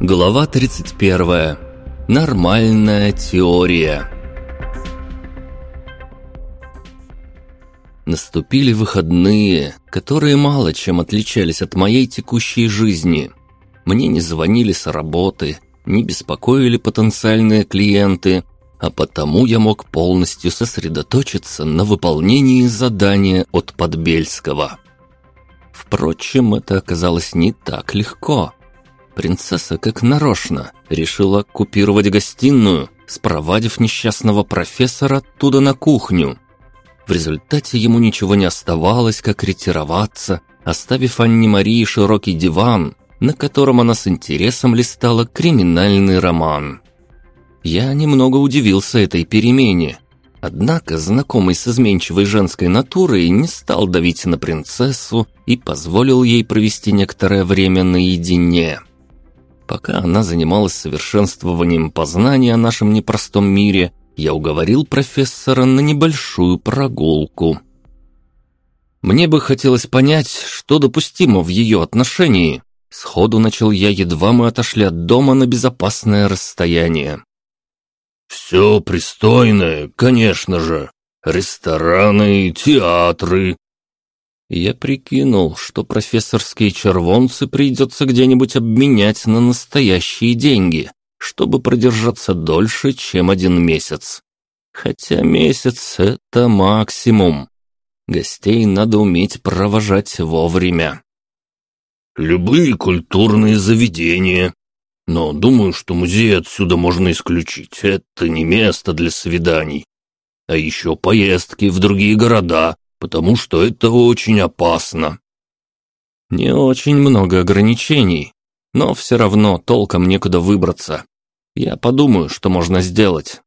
Глава 31. Нормальная теория. Наступили выходные, которые мало чем отличались от моей текущей жизни. Мне не звонили с работы, не беспокоили потенциальные клиенты, а потому я мог полностью сосредоточиться на выполнении задания от Подбельского. Впрочем, это оказалось не так легко. Принцесса, как нарочно, решила купировать гостиную, спровадив несчастного профессора оттуда на кухню. В результате ему ничего не оставалось, как ретироваться, оставив Анне Марии широкий диван, на котором она с интересом листала криминальный роман. Я немного удивился этой перемене, однако знакомый с изменчивой женской натурой не стал давить на принцессу и позволил ей провести некоторое время наедине. Пока она занималась совершенствованием познания о нашем непростом мире, я уговорил профессора на небольшую прогулку. Мне бы хотелось понять, что допустимо в ее отношении. Сходу начал я, едва мы отошли от дома на безопасное расстояние. «Все пристойное, конечно же. Рестораны, театры, я прикинул, что профессорские червонцы придется где-нибудь обменять на настоящие деньги, чтобы продержаться дольше, чем один месяц. Хотя месяц — это максимум. Гостей надо уметь провожать вовремя. Любые культурные заведения. Но думаю, что музей отсюда можно исключить. Это не место для свиданий. А еще поездки в другие города, потому что это очень опасно». «Не очень много ограничений, но все равно толком некуда выбраться. Я подумаю, что можно сделать».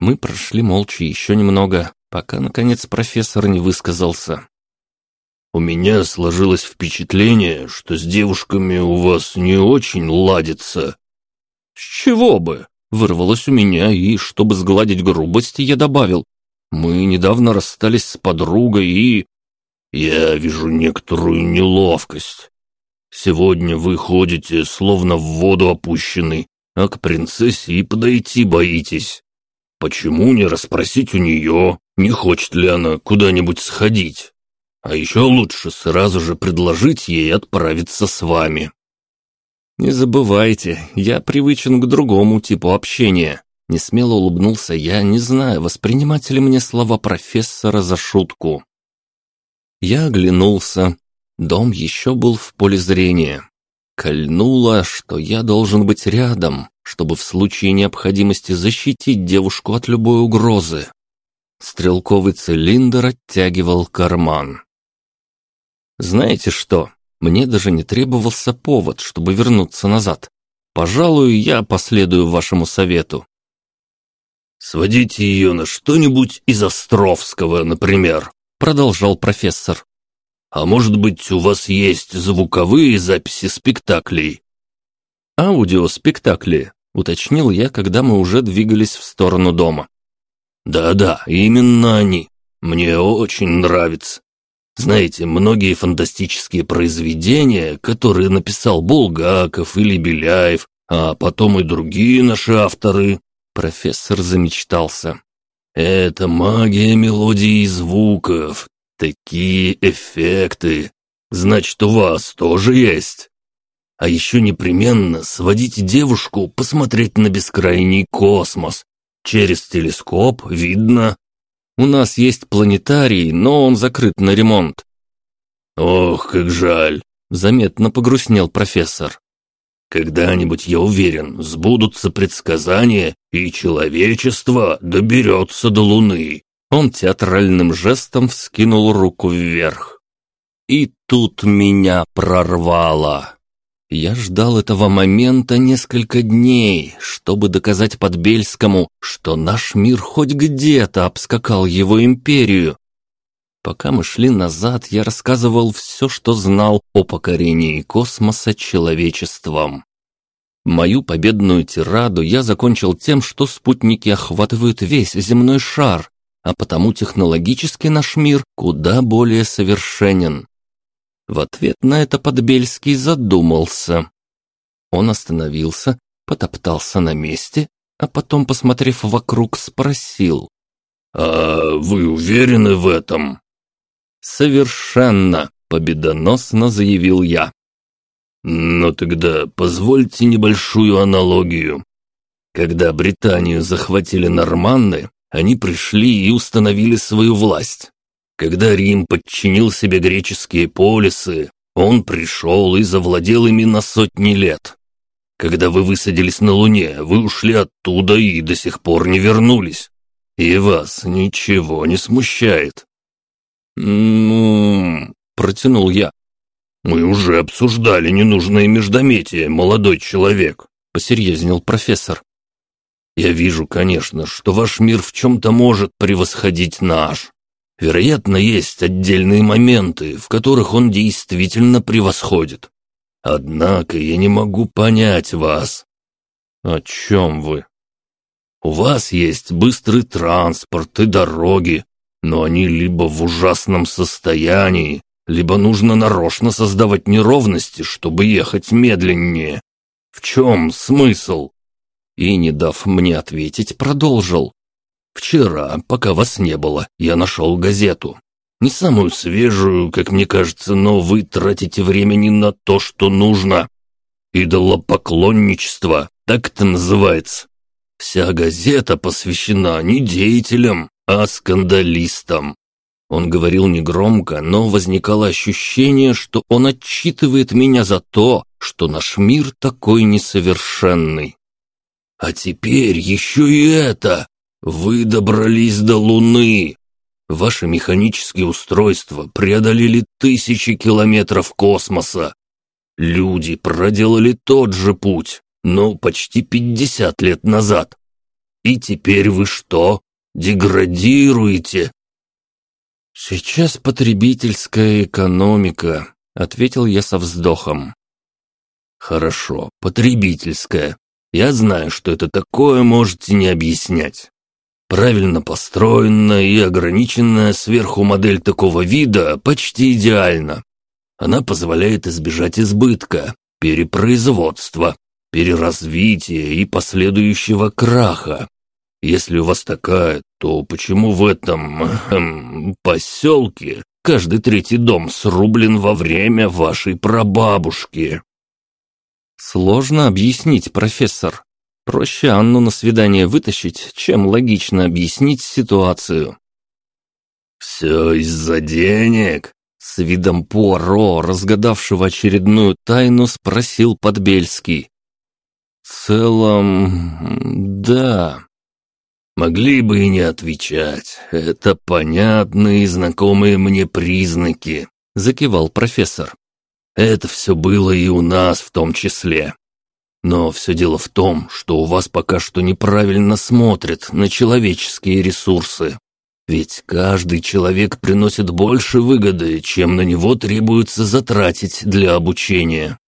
Мы прошли молча еще немного, пока, наконец, профессор не высказался. «У меня сложилось впечатление, что с девушками у вас не очень ладится». «С чего бы?» — вырвалось у меня, и, чтобы сгладить грубости, я добавил. Мы недавно расстались с подругой и... Я вижу некоторую неловкость. Сегодня вы ходите, словно в воду опущенный, а к принцессе и подойти боитесь. Почему не расспросить у нее, не хочет ли она куда-нибудь сходить? А еще лучше сразу же предложить ей отправиться с вами. Не забывайте, я привычен к другому типу общения. Несмело улыбнулся я, не зная, воспринимать ли мне слова профессора за шутку. Я оглянулся. Дом еще был в поле зрения. Кольнуло, что я должен быть рядом, чтобы в случае необходимости защитить девушку от любой угрозы. Стрелковый цилиндр оттягивал карман. Знаете что? Мне даже не требовался повод, чтобы вернуться назад. Пожалуй, я последую вашему совету. «Сводите ее на что-нибудь из Островского, например», — продолжал профессор. «А может быть, у вас есть звуковые записи спектаклей?» «Аудиоспектакли», — уточнил я, когда мы уже двигались в сторону дома. «Да-да, именно они. Мне очень нравится. Знаете, многие фантастические произведения, которые написал Булгаков или Беляев, а потом и другие наши авторы, Профессор замечтался. «Это магия мелодий и звуков. Такие эффекты. Значит, у вас тоже есть. А еще непременно сводите девушку посмотреть на бескрайний космос. Через телескоп видно. У нас есть планетарий, но он закрыт на ремонт». «Ох, как жаль!» — заметно погрустнел профессор. Когда-нибудь, я уверен, сбудутся предсказания, и человечество доберется до Луны». Он театральным жестом вскинул руку вверх. И тут меня прорвало. Я ждал этого момента несколько дней, чтобы доказать Подбельскому, что наш мир хоть где-то обскакал его империю. Пока мы шли назад, я рассказывал все, что знал о покорении космоса человечеством. Мою победную тираду я закончил тем, что спутники охватывают весь земной шар, а потому технологически наш мир куда более совершенен. В ответ на это Подбельский задумался. Он остановился, потоптался на месте, а потом, посмотрев вокруг, спросил. «А вы уверены в этом?» «Совершенно», — победоносно заявил я. «Но тогда позвольте небольшую аналогию. Когда Британию захватили норманны, они пришли и установили свою власть. Когда Рим подчинил себе греческие полисы, он пришел и завладел ими на сотни лет. Когда вы высадились на Луне, вы ушли оттуда и до сих пор не вернулись. И вас ничего не смущает. «Ну...» — протянул я. «Мы уже обсуждали ненужное междометие, молодой человек», — посерьезнел профессор. «Я вижу, конечно, что ваш мир в чем-то может превосходить наш. Вероятно, есть отдельные моменты, в которых он действительно превосходит. Однако я не могу понять вас. О чем вы? У вас есть быстрый транспорт и дороги, но они либо в ужасном состоянии, либо нужно нарочно создавать неровности, чтобы ехать медленнее. В чем смысл? И, не дав мне ответить, продолжил. Вчера, пока вас не было, я нашел газету. Не самую свежую, как мне кажется, но вы тратите времени на то, что нужно. Идолопоклонничество, так это называется. Вся газета посвящена не деятелям, а скандалистам. Он говорил негромко, но возникало ощущение, что он отчитывает меня за то, что наш мир такой несовершенный. А теперь еще и это. Вы добрались до Луны, Ваши механические устройства преодолели тысячи километров космоса. Люди проделали тот же путь, но почти 50 лет назад. И теперь вы что? Деградируете? Сейчас потребительская экономика, ответил я со вздохом. Хорошо, потребительская. Я знаю, что это такое можете не объяснять. Правильно построенная и ограниченная сверху модель такого вида почти идеальна. Она позволяет избежать избытка, перепроизводства, переразвития и последующего краха. Если у вас такая, то почему в этом эм, поселке каждый третий дом срублен во время вашей прабабушки? Сложно объяснить, профессор. Проще Анну на свидание вытащить, чем логично объяснить ситуацию. «Все из-за денег?» С видом Пуаро, разгадавшего очередную тайну, спросил Подбельский. «В целом, да». «Могли бы и не отвечать. Это понятные и знакомые мне признаки», — закивал профессор. «Это все было и у нас в том числе. Но все дело в том, что у вас пока что неправильно смотрят на человеческие ресурсы. Ведь каждый человек приносит больше выгоды, чем на него требуется затратить для обучения.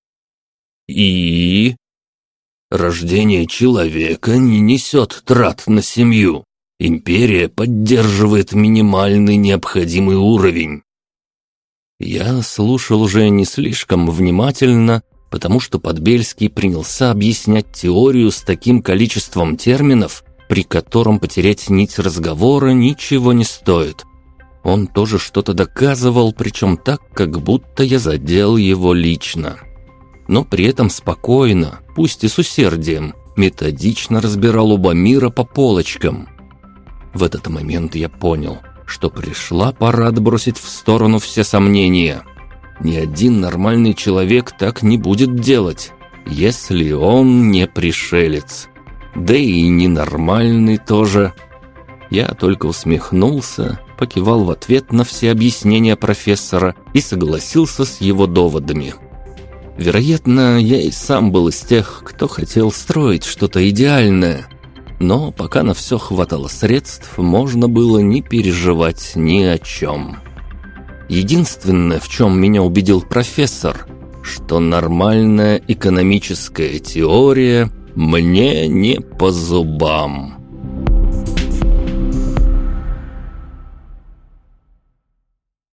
И... Рождение человека не несет трат на семью. Империя поддерживает минимальный необходимый уровень. Я слушал уже не слишком внимательно, потому что Подбельский принялся объяснять теорию с таким количеством терминов, при котором потерять нить разговора ничего не стоит. Он тоже что-то доказывал, причем так, как будто я задел его лично. Но при этом спокойно, пусть и с усердием, методично разбирал оба мира по полочкам. В этот момент я понял, что пришла пора отбросить в сторону все сомнения – ни один нормальный человек так не будет делать, если он не пришелец. Да и ненормальный тоже. Я только усмехнулся, покивал в ответ на все объяснения профессора и согласился с его доводами. Вероятно, я и сам был из тех, кто хотел строить что-то идеальное. Но пока на все хватало средств, можно было не переживать ни о чем. Единственное, в чем меня убедил профессор, что нормальная экономическая теория мне не по зубам.